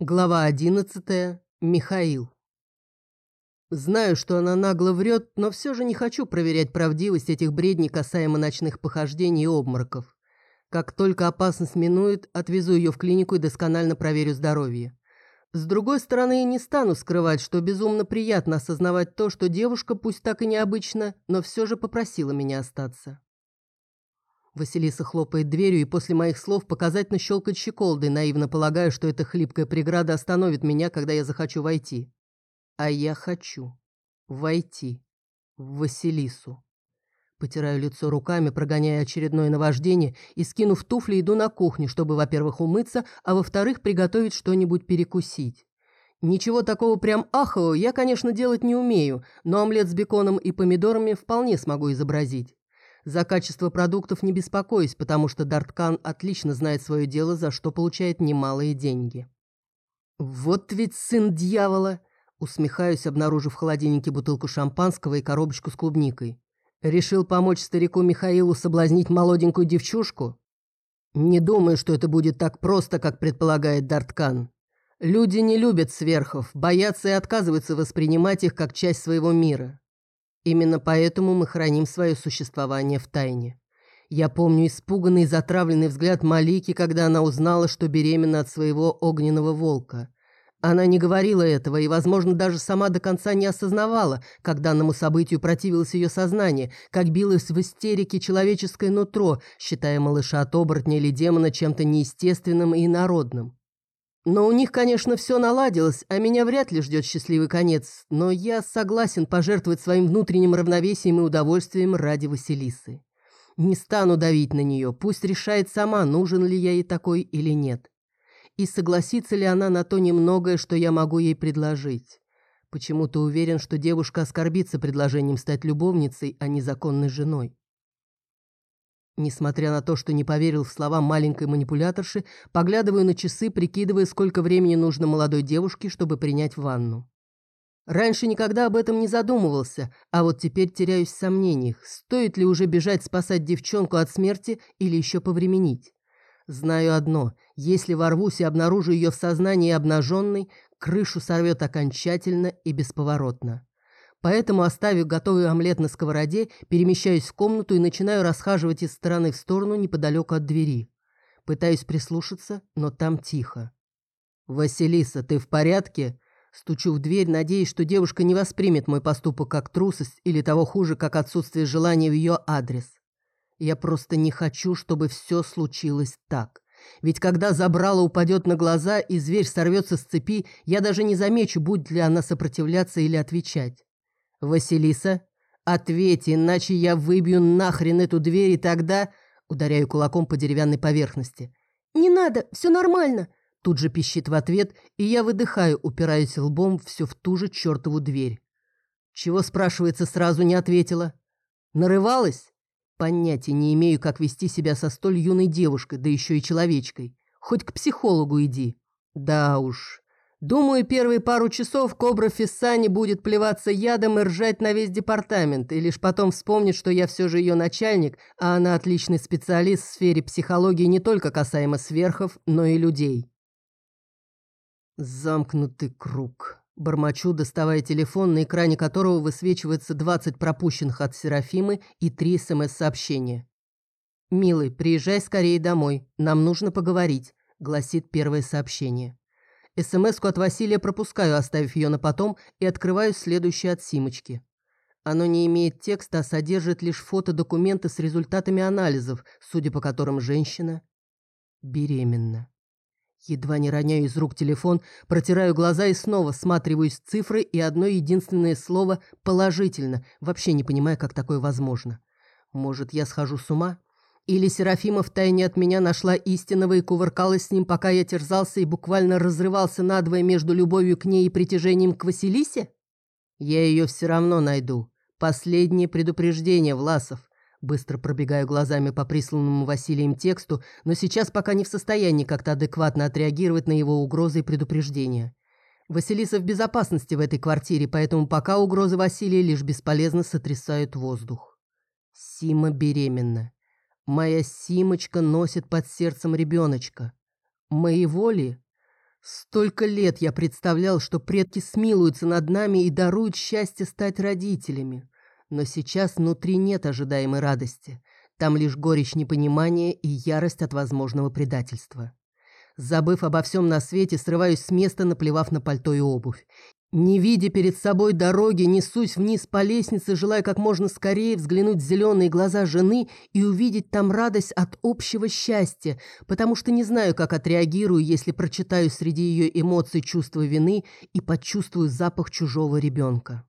Глава одиннадцатая. Михаил. Знаю, что она нагло врет, но все же не хочу проверять правдивость этих бредней касаемо ночных похождений и обмороков. Как только опасность минует, отвезу ее в клинику и досконально проверю здоровье. С другой стороны, не стану скрывать, что безумно приятно осознавать то, что девушка, пусть так и необычно, но все же попросила меня остаться. Василиса хлопает дверью и после моих слов показательно щелкает щеколдой, наивно полагая, что эта хлипкая преграда остановит меня, когда я захочу войти. А я хочу войти в Василису. Потираю лицо руками, прогоняя очередное наваждение, и, скинув туфли, иду на кухню, чтобы, во-первых, умыться, а во-вторых, приготовить что-нибудь перекусить. Ничего такого прям ахового я, конечно, делать не умею, но омлет с беконом и помидорами вполне смогу изобразить. За качество продуктов не беспокоюсь, потому что Дарткан отлично знает свое дело, за что получает немалые деньги. «Вот ведь сын дьявола!» Усмехаюсь, обнаружив в холодильнике бутылку шампанского и коробочку с клубникой. Решил помочь старику Михаилу соблазнить молоденькую девчушку? Не думаю, что это будет так просто, как предполагает Дарткан. Люди не любят сверхов, боятся и отказываются воспринимать их как часть своего мира. Именно поэтому мы храним свое существование в тайне. Я помню испуганный и затравленный взгляд Малики, когда она узнала, что беременна от своего огненного волка. Она не говорила этого и, возможно, даже сама до конца не осознавала, как данному событию противилось ее сознание, как билось в истерике человеческое нутро, считая малыша от оборотня или демона чем-то неестественным и инородным. Но у них, конечно, все наладилось, а меня вряд ли ждет счастливый конец, но я согласен пожертвовать своим внутренним равновесием и удовольствием ради Василисы. Не стану давить на нее, пусть решает сама, нужен ли я ей такой или нет. И согласится ли она на то немногое, что я могу ей предложить. Почему-то уверен, что девушка оскорбится предложением стать любовницей, а не законной женой. Несмотря на то, что не поверил в слова маленькой манипуляторши, поглядываю на часы, прикидывая, сколько времени нужно молодой девушке, чтобы принять ванну. Раньше никогда об этом не задумывался, а вот теперь теряюсь в сомнениях, стоит ли уже бежать спасать девчонку от смерти или еще повременить. Знаю одно, если ворвусь и обнаружу ее в сознании обнаженной, крышу сорвет окончательно и бесповоротно. Поэтому, оставив готовый омлет на сковороде, перемещаюсь в комнату и начинаю расхаживать из стороны в сторону неподалеку от двери. Пытаюсь прислушаться, но там тихо. «Василиса, ты в порядке?» Стучу в дверь, надеясь, что девушка не воспримет мой поступок как трусость или того хуже, как отсутствие желания в ее адрес. Я просто не хочу, чтобы все случилось так. Ведь когда забрала упадет на глаза и зверь сорвется с цепи, я даже не замечу, будет ли она сопротивляться или отвечать. «Василиса, ответь, иначе я выбью нахрен эту дверь, и тогда...» Ударяю кулаком по деревянной поверхности. «Не надо, все нормально!» Тут же пищит в ответ, и я выдыхаю, упираясь лбом все в ту же чертову дверь. Чего, спрашивается, сразу не ответила? Нарывалась? Понятия не имею, как вести себя со столь юной девушкой, да еще и человечкой. Хоть к психологу иди. Да уж, Думаю, первые пару часов Кобра Фиссани будет плеваться ядом и ржать на весь департамент, и лишь потом вспомнит, что я все же ее начальник, а она отличный специалист в сфере психологии не только касаемо сверхов, но и людей. Замкнутый круг. Бормочу, доставая телефон, на экране которого высвечивается 20 пропущенных от Серафимы и 3 СМС-сообщения. «Милый, приезжай скорее домой. Нам нужно поговорить», — гласит первое сообщение. СМС-ку от Василия пропускаю, оставив ее на потом, и открываю следующее от Симочки. Оно не имеет текста, а содержит лишь фото-документы с результатами анализов, судя по которым женщина беременна. Едва не роняю из рук телефон, протираю глаза и снова всматриваюсь в цифры и одно единственное слово «положительно», вообще не понимая, как такое возможно. Может, я схожу с ума? Или Серафима втайне от меня нашла истинного и кувыркалась с ним, пока я терзался и буквально разрывался надвое между любовью к ней и притяжением к Василисе? Я ее все равно найду. Последнее предупреждение, Власов. Быстро пробегаю глазами по присланному Василием тексту, но сейчас пока не в состоянии как-то адекватно отреагировать на его угрозы и предупреждения. Василиса в безопасности в этой квартире, поэтому пока угрозы Василия лишь бесполезно сотрясают воздух. Сима беременна. Моя Симочка носит под сердцем ребеночка. Моего ли? Столько лет я представлял, что предки смилуются над нами и даруют счастье стать родителями. Но сейчас внутри нет ожидаемой радости. Там лишь горечь непонимания и ярость от возможного предательства. Забыв обо всем на свете, срываюсь с места, наплевав на пальто и обувь. Не видя перед собой дороги, несусь вниз по лестнице, желая как можно скорее взглянуть в зеленые глаза жены и увидеть там радость от общего счастья, потому что не знаю, как отреагирую, если прочитаю среди ее эмоций чувство вины и почувствую запах чужого ребенка.